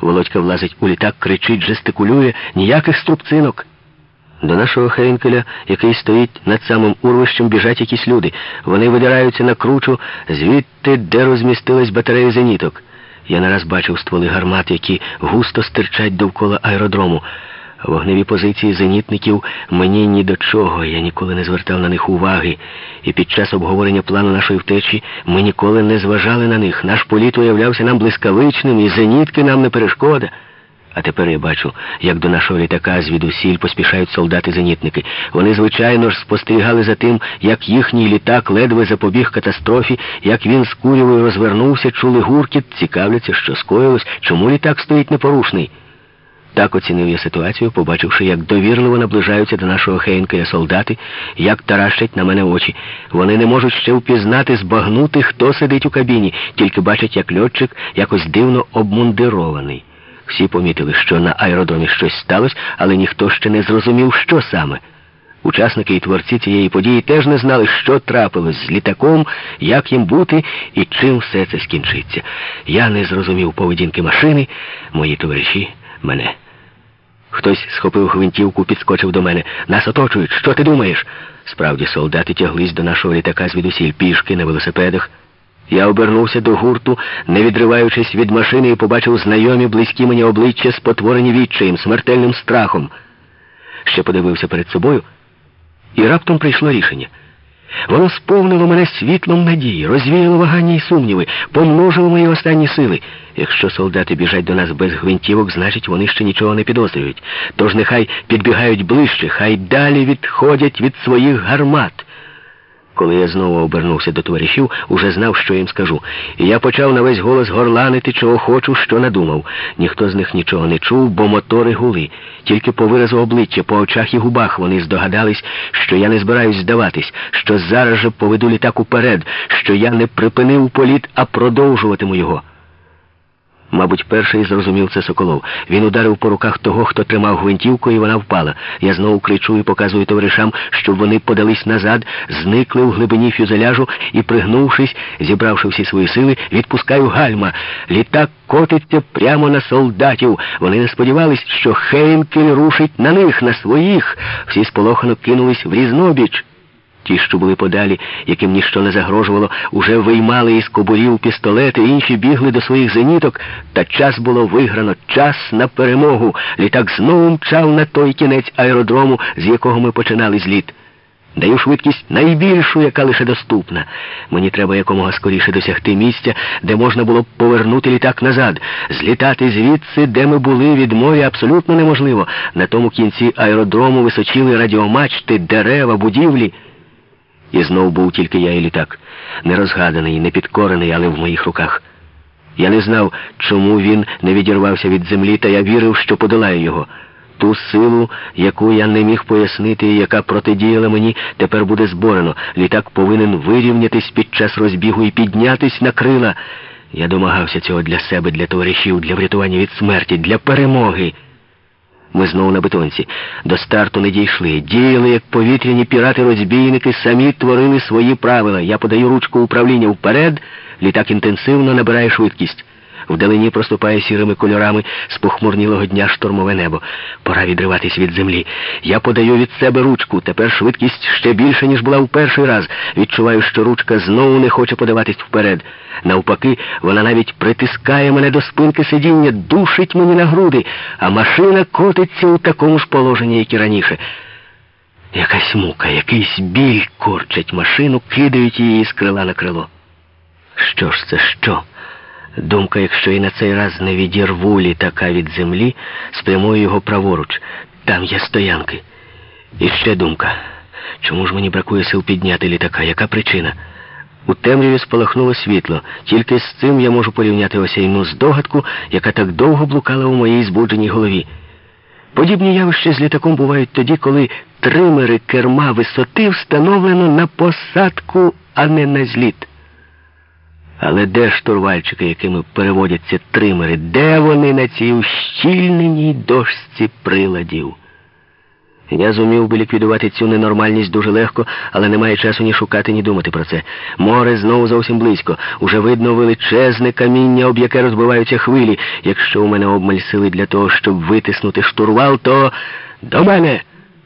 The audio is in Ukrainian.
Володька влазить у літак, кричить, жестикулює, ніяких струбцинок. До нашого Хейнкеля, який стоїть над самим урвищем, біжать якісь люди. Вони видираються на кручу, звідти, де розмістилась батарея зеніток. Я не раз бачив стволи гармат, які густо стирчать довкола аеродрому. Вогневі позиції зенітників мені ні до чого, я ніколи не звертав на них уваги. І під час обговорення плану нашої втечі ми ніколи не зважали на них. Наш політ уявлявся нам блискавичним, і зенітки нам не перешкода. А тепер я бачу, як до нашого літака звідусіль поспішають солдати-зенітники. Вони, звичайно ж, спостерігали за тим, як їхній літак ледве запобіг катастрофі, як він з курявою розвернувся, чули гуркіт, цікавляться, що скоїлось, чому літак стоїть непорушний. Так оцінив я ситуацію, побачивши, як довірливо наближаються до нашого Хейнкеля солдати, як таращать на мене очі. Вони не можуть ще впізнати, збагнути, хто сидить у кабіні, тільки бачать, як льотчик якось дивно обмундирований. Всі помітили, що на аеродромі щось сталося, але ніхто ще не зрозумів, що саме. Учасники і творці цієї події теж не знали, що трапилось з літаком, як їм бути і чим все це скінчиться. Я не зрозумів поведінки машини, мої товариші мене. Хтось схопив гвинтівку, підскочив до мене. Нас оточують. Що ти думаєш? Справді, солдати тяглись до нашого літака звідусіль пішки на велосипедах. Я обернувся до гурту, не відриваючись від машини, і побачив знайомі близькі мені обличчя, спотворені відчаєм, смертельним страхом. Ще подивився перед собою, і раптом прийшло рішення. Воно сповнило мене світлом надії, розвіяло вагання і сумніви, помножило мої останні сили. Якщо солдати біжать до нас без гвинтівок, значить вони ще нічого не підозрюють. Тож нехай підбігають ближче, хай далі відходять від своїх гармат. Коли я знову обернувся до товаришів, уже знав, що їм скажу. І я почав на весь голос горланити, чого хочу, що надумав. Ніхто з них нічого не чув, бо мотори гули. Тільки по виразу обличчя, по очах і губах вони здогадались, що я не збираюсь здаватись, що зараз же поведу літак уперед, що я не припинив політ, а продовжуватиму його. Мабуть, перший зрозумів це Соколов. Він ударив по руках того, хто тримав гвинтівку, і вона впала. Я знову кричу і показую товаришам, щоб вони подались назад, зникли в глибині фюзеляжу і, пригнувшись, зібравши всі свої сили, відпускаю гальма. Літак котиться прямо на солдатів. Вони не сподівались, що Хейнкель рушить на них, на своїх. Всі сполохано кинулись в різнобіч. Ті, що були подалі, яким ніщо не загрожувало, уже виймали із кобурів пістолети, інші бігли до своїх зеніток, та час було виграно, час на перемогу. Літак знову мчав на той кінець аеродрому, з якого ми починали зліт. Даю швидкість найбільшу, яка лише доступна. Мені треба якомога скоріше досягти місця, де можна було б повернути літак назад. Злітати звідси, де ми були від моря, абсолютно неможливо. На тому кінці аеродрому височили радіомачти, дерева, будівлі. І знов був тільки я і літак, не розгаданий, не підкорений, але в моїх руках. Я не знав, чому він не відірвався від землі, та я вірив, що подолаю його. Ту силу, яку я не міг пояснити, яка протидіяла мені, тепер буде зборено. Літак повинен вирівнятись під час розбігу і піднятись на крила. Я домагався цього для себе, для товаришів, для врятування від смерті, для перемоги. Ми знову на бетонці. До старту не дійшли. Діяли, як повітряні пірати-розбійники, самі творили свої правила. Я подаю ручку управління вперед, літак інтенсивно набирає швидкість. Вдалині проступає сірими кольорами з похмурнілого дня штормове небо. Пора відриватись від землі. Я подаю від себе ручку. Тепер швидкість ще більше, ніж була в перший раз. Відчуваю, що ручка знову не хоче подаватись вперед. Навпаки, вона навіть притискає мене до спинки сидіння, душить мені на груди, а машина котиться у такому ж положенні, як і раніше. Якась мука, якийсь біль корчать машину, кидають її з крила на крило. Що ж це що? Думка, якщо і на цей раз не відірву літака від землі, спрямую його праворуч. Там є стоянки. І ще думка. Чому ж мені бракує сил підняти літака? Яка причина? У темряві спалахнуло світло. Тільки з цим я можу порівняти осяйну здогадку, яка так довго блукала у моїй збудженій голові. Подібні явища з літаком бувають тоді, коли тримери керма висоти встановлено на посадку, а не на зліт. Але де штурвальчики, якими переводяться тримери? Де вони на цій ущільненій дошці приладів? Я зумів би ліквідувати цю ненормальність дуже легко, але немає часу ні шукати, ні думати про це. Море знову зовсім близько. Уже видно величезне каміння, об яке розбиваються хвилі. Якщо у мене обмаль сили для того, щоб витиснути штурвал, то до мене.